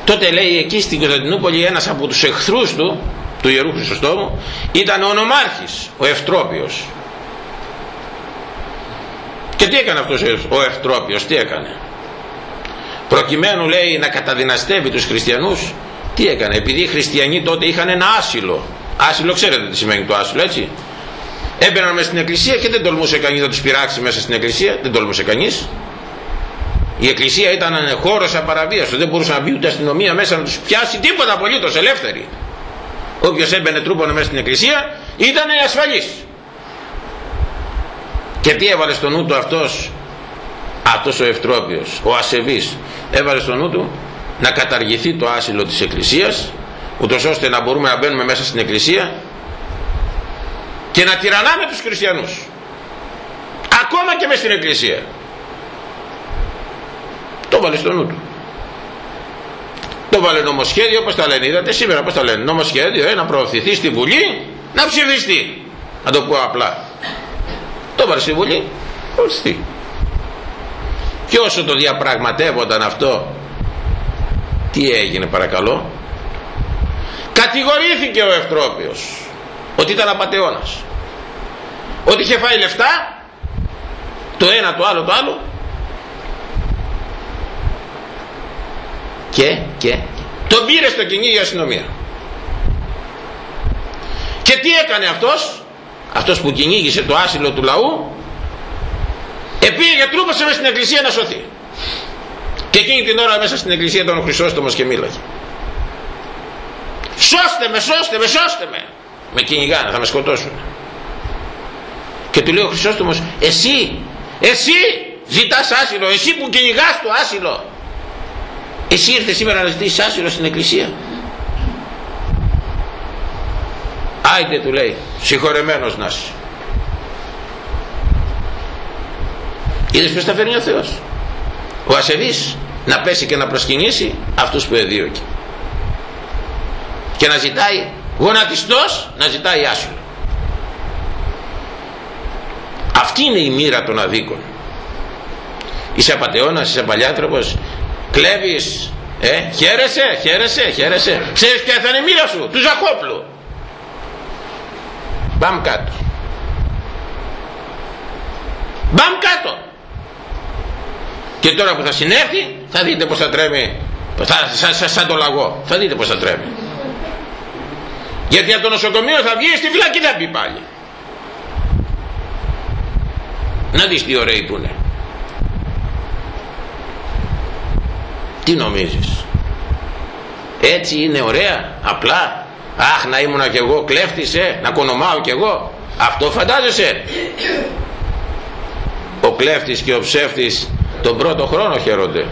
τότε λέει εκεί στην Κωνσταντινούπολη ένας από τους εχθρούς του του Ιερού Χρυσοστόμου ήταν ο νομάρχης ο Ευτρόπιος. Και τι έκανε αυτός ο Ευτρόπιος τι έκανε; Προκειμένου λέει να καταδυναστεύει τους χριστιανούς τι έκανε; Επειδή οι χριστιανοί τότε είχαν ένα άσυλο. Άσυλο ξέρετε τι σημαίνει το άσυλο έτσι; Έμπαιναν μέσα στην εκκλησία και δεν τολμούσε κανείς να τους πειράξει μέσα στην εκκλησία. Δεν τολμούσε κανείς. Η εκκλησία ήταν χώρος απαραβίαστος. Δεν μπορούσε να μπει ούτε αστυνομία μέσα να τους πιάσει τίποτα απολύτως ελεύθερη. Όποιος έμπαινε τρούπωνε μέσα στην εκκλησία ήταν ασφαλής. Και τι έβαλε στο νου του αυτός; Αυτός ο ευτρόπιος ο ασεβής έβαλε στο νου του να καταργηθεί το άσυλο της εκκλησίας ούτως ώστε να μπορούμε να μπαίνουμε μέσα στην εκκλησία και να τυραννάμε τους χριστιανούς. Ακόμα και μες στην εκκλησία. Το βάλε στο νου του. Το βάλε νομοσχέδιο όπως τα λένε είδατε σήμερα πως τα λένε. Νομοσχέδιο ε, να προωθηθεί στη Βουλή να ψηφιστεί. Να το πω απλά. Το βάλε στη Βουλή προωθηθεί. Και όσο το διαπραγματεύονταν αυτό τι έγινε παρακαλώ. Κατηγορήθηκε ο Ευτρόπιος ότι ήταν απατεώνας ότι είχε φάει λεφτά το ένα το άλλο το άλλο. Και και τον πήρε στο κυνήγι η αστυνομία. Και τι έκανε αυτός; Αυτός που κυνήγησε το άσυλο του λαού επήγε τρούπασε μέσα στην εκκλησία να σωθεί. Και εκείνη την ώρα μέσα στην εκκλησία ήταν ο Χρυσόστομος και μίλαγε. Σώστε με σώστε με σώστε με! Με κυνηγάνε θα με σκοτώσουν και του λέει ο Χρυσόστομος εσύ εσύ ζητάς άσυλο εσύ που κυνηγάς το άσυλο εσύ ήρθες σήμερα να ζητήσεις άσυλο στην εκκλησία άιτε του λέει συγχωρεμένος να είσαι είδες πως τα φέρνει ο Θεός ο ασεβής να πέσει και να προσκυνήσει αυτούς που εδίωκε και να ζητάει γονατιστός να ζητάει άσυλο αυτή είναι η μοίρα των αδίκων. Είσαι απατεώνας, είσαι παλιάτροπος κλέβεις ε, χαίρεσαι, χαίρεσαι, χαίρεσαι. Ξέρεις ποια θα είναι η μοίρα σου του Ζαχόπλου. Μπαμ κάτω. Μπαμ κάτω. Και τώρα που θα συνέρθει θα δείτε πως θα τρέμει. Θα, σαν, σαν το λαγό. Θα δείτε πως θα τρέμει. Γιατί από το νοσοκομείο θα βγει στη φυλακή θα μπει πάλι να δεις τι ωραίοι που είναι τι νομίζεις; Έτσι είναι ωραία απλά. Αχ να ήμουνα κι εγώ κλέφτης ε, να κονομάω κι εγώ. Αυτό φαντάζεσαι. Ο κλέφτης και ο ψεύτης τον πρώτο χρόνο χαίρονται.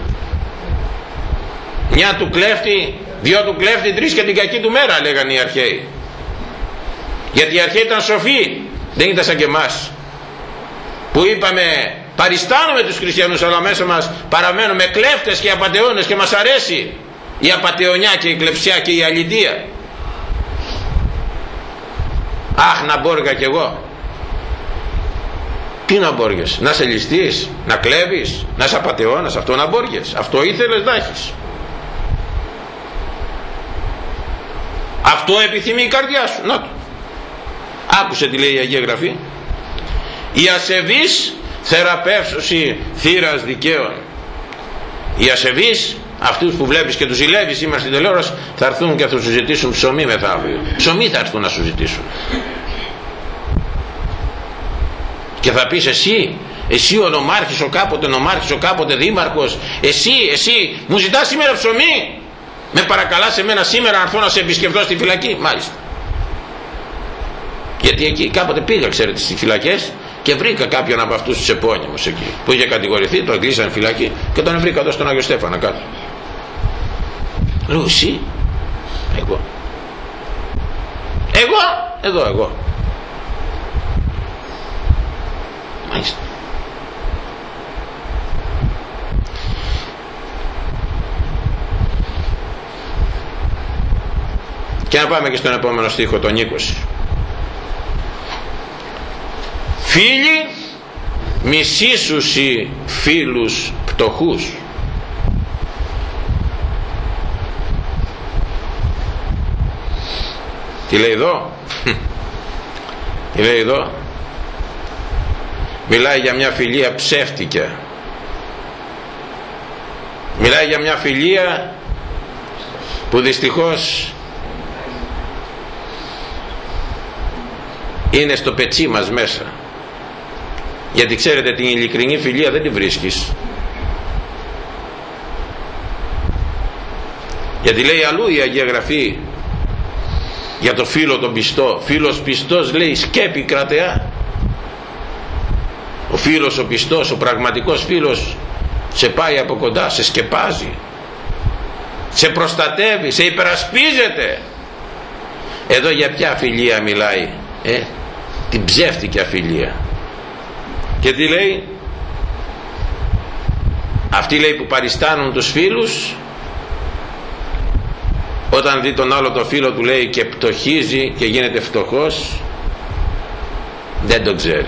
Μια του κλέφτη δυο του κλέφτη τρεις και την κακή του μέρα λέγανε οι αρχαίοι. Γιατί οι αρχαίοι ήταν σοφοί δεν ήταν σαν και εμάς που είπαμε παριστάνουμε τους χριστιανούς αλλά μέσα μας παραμένουμε κλέφτες και απατεώνες και μας αρέσει η απατεωνιά και η κλεψιά και η αλητία αχ να μπόργα κι εγώ τι να μπόργες να σε ληστείς να κλέβεις να σε απατεώνας αυτό να μπόργες αυτό ήθελες να έχεις αυτό επιθυμεί η καρδιά σου να το άκουσε τι λέει η Αγία Γραφή η ασεβής θεραπεύσωση θύρας δικαίων. Οι ασεβείς αυτούς που βλέπεις και τους ζηλεύεις σήμερα στην τηλεόραση θα έρθουν και θα σου ζητήσουν ψωμί μεθαύριο. Ψωμί θα έρθουν να σου ζητήσουν. Και θα πεις εσύ εσύ ο νομάρχης ο κάποτε νομάρχης ο κάποτε δήμαρχος εσύ εσύ μου ζητάς σήμερα ψωμί; Με παρακαλάς εμένα σήμερα να έρθω να σε επισκεφτώ στη φυλακή; Μάλιστα. Γιατί εκεί κάποτε πήγα ξέρετε στις φυλακές και βρήκα κάποιον από αυτούς τους επώνυμους εκεί που είχε κατηγορηθεί, τον κλείσαν φυλακή και τον βρήκα εδώ στον Άγιο Στέφανα κάτω. Λέω εσύ; Εγώ εγώ εδώ εγώ μάλιστα. Και να πάμε και στον επόμενο στίχο τον 20 φίλοι μισήσουσι φίλους πτωχούς. Τι λέει εδώ; Τι λέει εδώ; Μιλάει για μια φιλία ψεύτικια. Μιλάει για μια φιλία που δυστυχώς είναι στο πετσί μας μέσα γιατί ξέρετε την ειλικρινή φιλία δεν τη βρίσκεις. Γιατί λέει αλλού η Αγία Γραφή για το φίλο τον πιστό. Φίλος πιστός λέει σκέπη κρατεά. Ο φίλος ο πιστός ο πραγματικός φίλος σε πάει από κοντά σε σκεπάζει σε προστατεύει σε υπερασπίζεται. Εδώ για ποια φιλία μιλάει ε, την ψεύτικη αφιλία και τι λέει; Αυτοί λέει που παριστάνουν τους φίλους όταν δει τον άλλο το φίλο του λέει και πτωχίζει και γίνεται φτωχός δεν το ξέρει.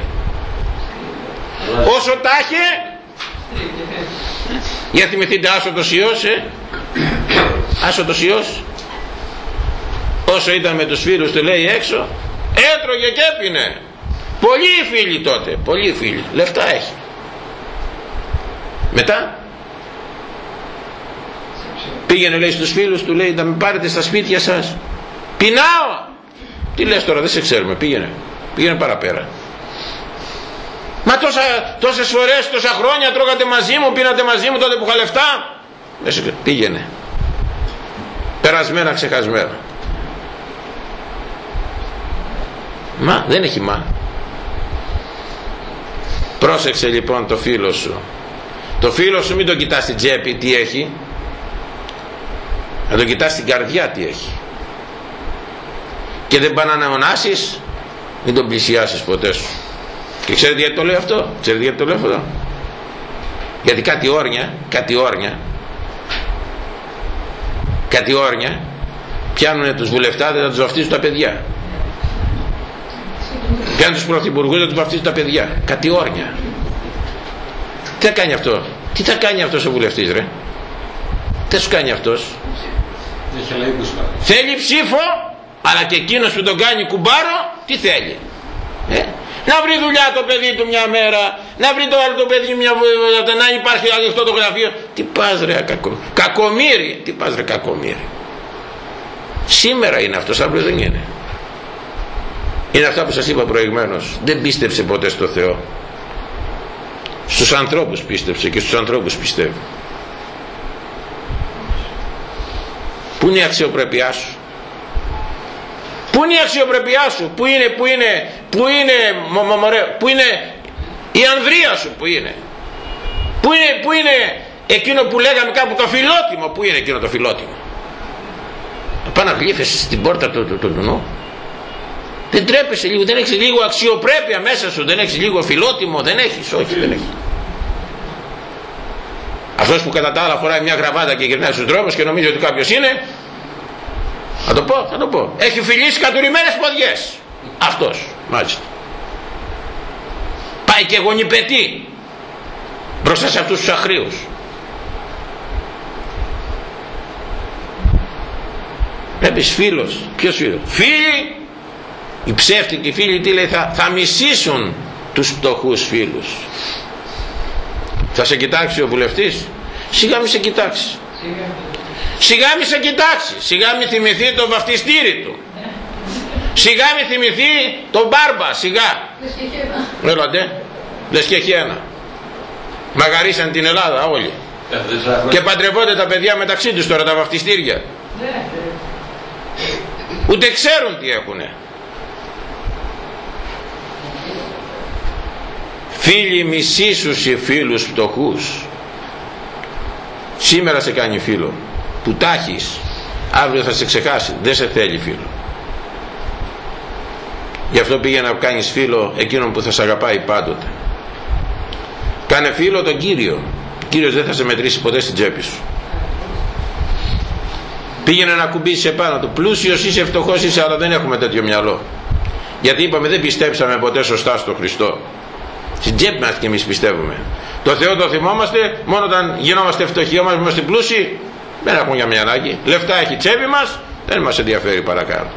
Όσο τα είχε για θυμηθείτε άσο το σιός ε; άσο το σιός. Όσο ήταν με τους φίλους του λέει έξω έτρωγε και έπινε πολλοί φίλοι τότε πολλοί φίλοι. Λεφτά έχει. Μετά; Πήγαινε λέει στους φίλους του λέει να με πάρετε στα σπίτια σας. Πεινάω! Τι λες τώρα δεν σε ξέρουμε. Πήγαινε. Πήγαινε παραπέρα. Μα τόσα, τόσες φορές τόσα χρόνια τρώγατε μαζί μου πίνατε μαζί μου τότε που είχα λεφτά; Πήγαινε. Περασμένα ξεχασμένα. Μα δεν έχει μα πρόσεξε λοιπόν το φίλο σου. Το φίλο σου μην το κοιτάς στην τσέπη τι έχει. Να το κοιτάς στην καρδιά τι έχει. Και δεν πάνε να ονάσεις μην τον πλησιάσεις ποτέ σου. Και ξέρετε γιατί το λέω αυτό; Ξέρετε γιατί το λέω αυτό; Γιατί κάτι όρνια κάτι όρνια κάτι όρνια πιάνουν τους βουλευτάδες να τους βαφτίσουν τα παιδιά πιάνουν τους πρωθυπουργούς να τους βαφτίσουν τα παιδιά. Κάτι όρνια τι θα κάνει αυτό; Τι θα κάνει αυτός ο βουλευτής ρε; Τι θα σου κάνει αυτός; Θέλει ψήφο αλλά και εκείνος που τον κάνει κουμπάρο τι θέλει; Ε; να βρει δουλειά το παιδί του μια μέρα να βρει το άλλο το παιδί μια να υπάρχει ανοιχτό το γραφείο. Τι πας ρε κακο, κακομύρι τι πας ρε κακομύρι σήμερα είναι αυτός αύριο δεν είναι είναι αυτά που σας είπα προηγουμένως δεν πίστεψε ποτέ στο Θεό στους ανθρώπους πίστεψε και στους ανθρώπους πιστεύει Πού είναι η αξιοπρέπειά σου; Πού είναι η αξιοπρέπειά σου; Πού είναι, πού είναι, πού είναι, μωρέ, πού είναι η ανδρεία σου. Πού είναι; Πού είναι, πού είναι εκείνο που λέγαμε κάπου το φιλότιμο; Πού είναι εκείνο το φιλότιμο; Πάνω να γλύφεσαι στην πόρτα του, του, του, του Δεν τρέπεσαι λίγο, δεν έχεις λίγο αξιοπρέπεια μέσα σου, δεν έχεις λίγο φιλότιμο, δεν έχεις, όχι δεν έχεις. Αυτός που κατά τα άλλα φοράει μια γραβάτα και γυρνάει στους δρόμους και νομίζει ότι κάποιος είναι θα το πω, θα το πω. Έχει φιλήσει κατουρημένες ποδιές. Αυτός, μάλιστα. Πάει και γονιπετεί μπροστά σε αυτούς τους αχρίους. Βλέπεις φίλος, ποιος φίλος. Φίλοι, οι ψεύτικοι φίλοι τι λέει, θα, θα μισήσουν τους πτωχούς φίλους. Θα σε κοιτάξει ο βουλευτής. Σιγά μη σε κοιτάξει. Σιγά μη σε κοιτάξει. Σιγά μη θυμηθεί το βαφτιστήρι του. Σιγά μη θυμηθεί τον μπάρμπα. Σιγά. Έλατε. Λες και έχει ένα. Μαγαρίσαν την Ελλάδα όλοι. Και παντρευόνται τα παιδιά μεταξύ τους τώρα τα βαφτιστήρια. Ούτε ξέρουν τι έχουνε. Φίλοι μισήσους οι φίλους πτωχούς. Σήμερα σε κάνει φίλο. Που τάχεις. Αύριο θα σε ξεχάσει. Δεν σε θέλει φίλο. Γι' αυτό πήγε να κάνεις φίλο εκείνον που θα σε αγαπάει πάντοτε. Κάνε φίλο τον Κύριο. Ο Κύριος δεν θα σε μετρήσει ποτέ στην τσέπη σου. Πήγαινε να κουμπίσεις επάνω του. Πλούσιος είσαι, φτωχός είσαι, αλλά δεν έχουμε τέτοιο μυαλό. Γιατί είπαμε δεν πιστέψαμε ποτέ σωστά στο Χριστό. Στην τσέπη μας και εμείς πιστεύουμε. Το Θεό το θυμόμαστε μόνο όταν γινόμαστε φτωχοί όμως είμαστε πλούσιοι δεν έχουμε για μια ανάγκη. Λεφτά έχει τσέπη μας δεν μας ενδιαφέρει παρακάτω.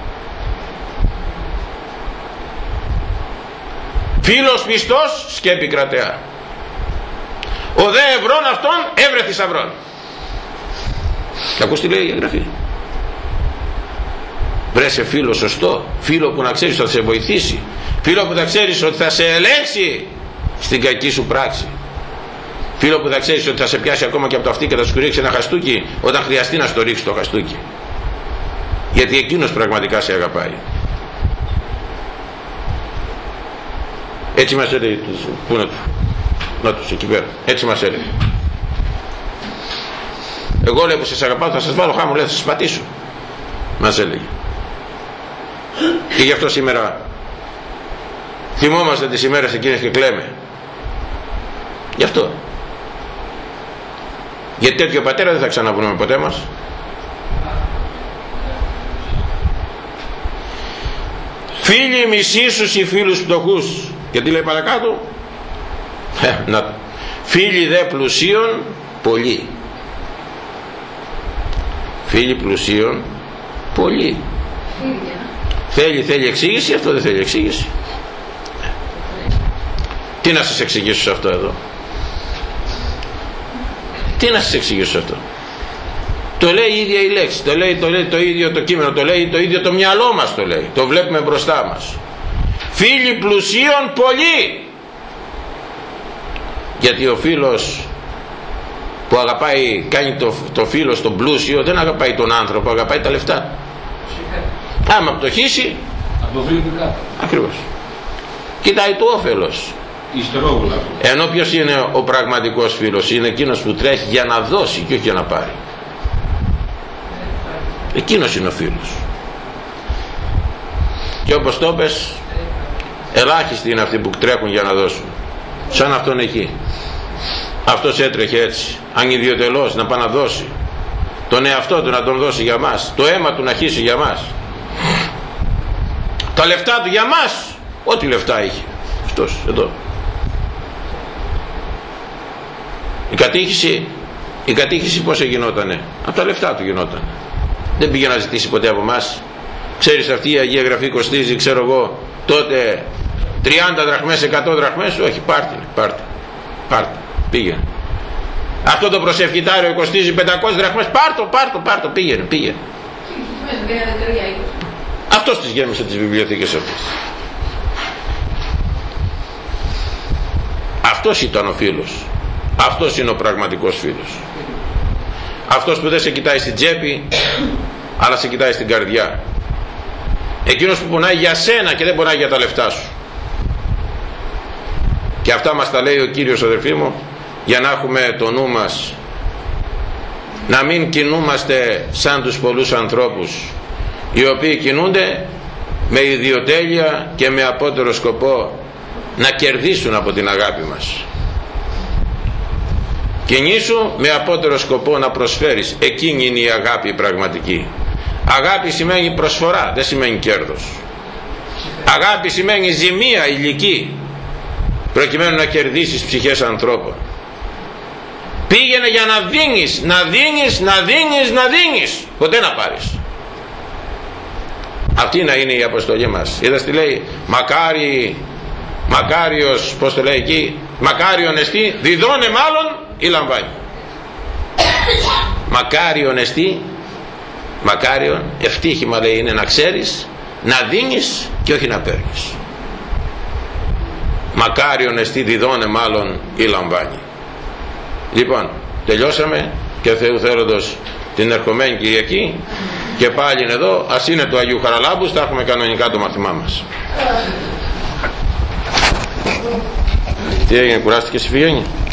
Φίλος πιστός σκέπη κρατεά. Ο δε ευρών αυτών έβρε θησαυρών. Και ακούς τι λέει η εγγραφή. Βρέσε φίλο σωστό, φίλο που να ξέρεις ότι θα σε βοηθήσει, φίλο που θα ξέρεις ότι θα σε ελέγξει στην κακή σου πράξη. Φίλο που θα ξέρεις ότι θα σε πιάσει ακόμα και από το αυτί και θα σου ρίξει ένα χαστούκι όταν χρειαστεί να στο ρίξει το χαστούκι. Γιατί εκείνος πραγματικά σε αγαπάει. Έτσι μας έλεγε, πού να του, να τους εκεί πέρα, έτσι μας έλεγε. Εγώ λέω που σας αγαπάω θα σας βάλω χάμω, λέω θα σας πατήσω. Μας έλεγε. Και γι' αυτό σήμερα θυμόμαστε τις ημέρες εκείνες και κλαίμε. Γι' αυτό. Γιατί τέτοιο πατέρα δεν θα ξαναβρούμε ποτέ μας. Φίλοι μισήσους ή φίλους πτωχούς. Γιατί λέει παρακάτω. Ε, να, φίλοι δε πλουσίων πολλοί. Φίλοι πλουσίων πολλοί. Θέλει, θέλει εξήγηση, αυτό δεν θέλει εξήγηση. Τι να σας εξηγήσω σε αυτό εδώ. Τι να σας εξηγήσω αυτό; Το λέει η ίδια η λέξη, το λέει, το λέει το ίδιο το κείμενο, το λέει το ίδιο το μυαλό μας το λέει. Το βλέπουμε μπροστά μας. Φίλοι πλουσίων πολύ. Γιατί ο φίλος που αγαπάει, κάνει το, το φίλο στον πλούσιο, δεν αγαπάει τον άνθρωπο, αγαπάει τα λεφτά. Άμα πτωχήσει, ακριβώς. Κοιτάει το όφελος. Ενώ ποιος είναι ο πραγματικός φίλος, είναι εκείνος που τρέχει για να δώσει και όχι για να πάρει. Εκείνος είναι ο φίλος. και όπως το πες ελάχιστοι είναι αυτοί που τρέχουν για να δώσουν. Σαν αυτόν εκεί. Αυτός έτρεχε έτσι. Αν ιδιωτελώς να πάει να δώσει. Τον εαυτό του να τον δώσει για μας. Το αίμα του να χύσει για μας. Τα λεφτά του για μας. Ό,τι λεφτά είχε. Αυτός εδώ η κατήχηση η κατήχηση πως γινότανε από τα λεφτά του γινόταν. Δεν πήγε να ζητήσει ποτέ από μας ξέρεις αυτή η Αγία Γραφή κοστίζει ξέρω εγώ τότε 30 δραχμές 100 δραχμές; Όχι πάρτε πάρτε πάρτε πήγαινε. Αυτό το προσευχητάριο κοστίζει 500 δραχμές; Πάρτο πάρτο πάρτο πήγαινε πήγαινε. Αυτός τις γέμισε τις βιβλιοθήκες αυτές. Αυτός ήταν ο φίλος αυτός είναι ο πραγματικός φίλος. Αυτός που δεν σε κοιτάει στην τσέπη αλλά σε κοιτάει στην καρδιά. Εκείνος που πονάει για σένα και δεν πονάει για τα λεφτά σου. Και αυτά μας τα λέει ο Κύριος αδερφοί μου για να έχουμε το νου μας να μην κινούμαστε σαν τους πολλούς ανθρώπους οι οποίοι κινούνται με ιδιοτέλεια και με απότερο σκοπό να κερδίσουν από την αγάπη μας κινήσου με απότερο σκοπό να προσφέρεις. Εκείνη είναι η αγάπη πραγματική. Αγάπη σημαίνει προσφορά δεν σημαίνει κέρδος. Αγάπη σημαίνει ζημία ηλική προκειμένου να κερδίσεις ψυχές ανθρώπων. Πήγαινε για να δίνεις να δίνεις, να δίνεις, να δίνεις. Ποτέ να πάρεις. Αυτή να είναι η αποστολή μας. Είδας τι λέει; Μακάρι μακάριος πως το λέει εκεί; Μακάριον εστί διδώνε μάλλον ή λαμβάνει. Μακάριον εστί μακάριον ευτύχημα λέει είναι να ξέρεις να δίνεις και όχι να παίρνεις. Μακάριον εστί διδώνε μάλλον ή λαμβάνει. Λοιπόν τελειώσαμε και Θεού θέλοντος την ερχομένη Κυριακή και πάλι είναι εδώ ας είναι του Αγίου Χαραλάμπους θα έχουμε κανονικά το μαθημά μας. Τι έγινε κουράστηκες η Φιγένη